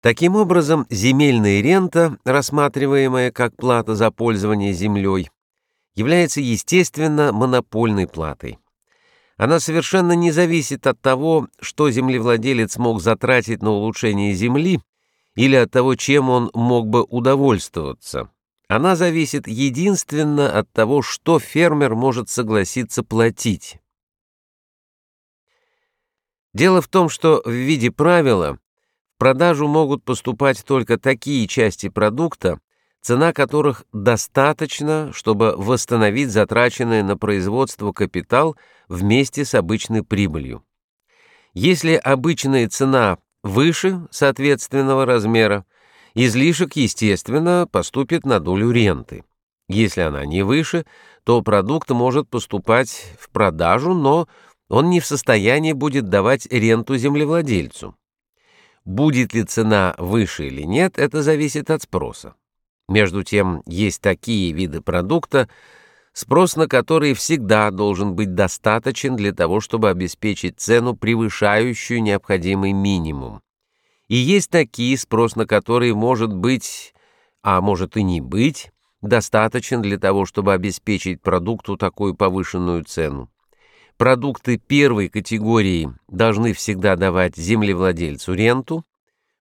Таким образом, земельная рента, рассматриваемая как плата за пользование землей, является естественно монопольной платой. Она совершенно не зависит от того, что землевладелец мог затратить на улучшение земли или от того, чем он мог бы удовольствоваться. Она зависит единственно от того, что фермер может согласиться платить. Дело в том, что в виде правила продажу могут поступать только такие части продукта, цена которых достаточно, чтобы восстановить затраченный на производство капитал вместе с обычной прибылью. Если обычная цена выше соответственного размера, излишек, естественно, поступит на долю ренты. Если она не выше, то продукт может поступать в продажу, но он не в состоянии будет давать ренту землевладельцу. Будет ли цена выше или нет, это зависит от спроса. Между тем, есть такие виды продукта, спрос на которые всегда должен быть достаточен для того, чтобы обеспечить цену, превышающую необходимый минимум. И есть такие, спрос на которые может быть, а может и не быть, достаточен для того, чтобы обеспечить продукту такую повышенную цену. Продукты первой категории должны всегда давать землевладельцу ренту,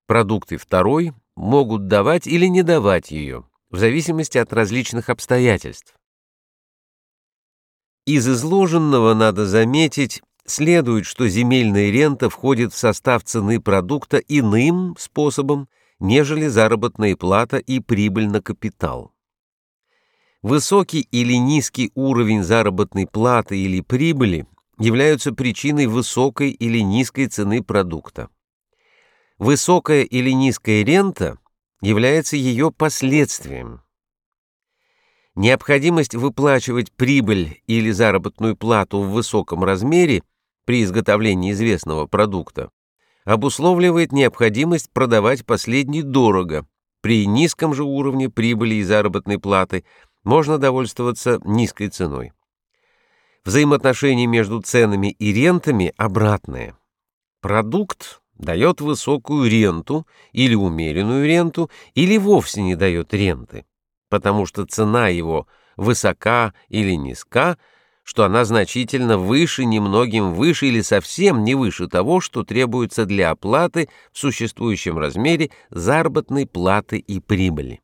продукты второй могут давать или не давать ее, в зависимости от различных обстоятельств. Из изложенного надо заметить, следует, что земельная рента входит в состав цены продукта иным способом, нежели заработная плата и прибыль на капитал. Высокий или низкий уровень заработной платы или прибыли являются причиной высокой или низкой цены продукта. Высокая или низкая рента является ее последствием. Необходимость выплачивать прибыль или заработную плату в высоком размере при изготовлении известного продукта обусловливает необходимость продавать последний дорого. При низком же уровне прибыли и заработной платы можно довольствоваться низкой ценой. Взаимоотношение между ценами и рентами обратное. Продукт дает высокую ренту или умеренную ренту, или вовсе не дает ренты, потому что цена его высока или низка, что она значительно выше, немногим выше или совсем не выше того, что требуется для оплаты в существующем размере заработной платы и прибыли.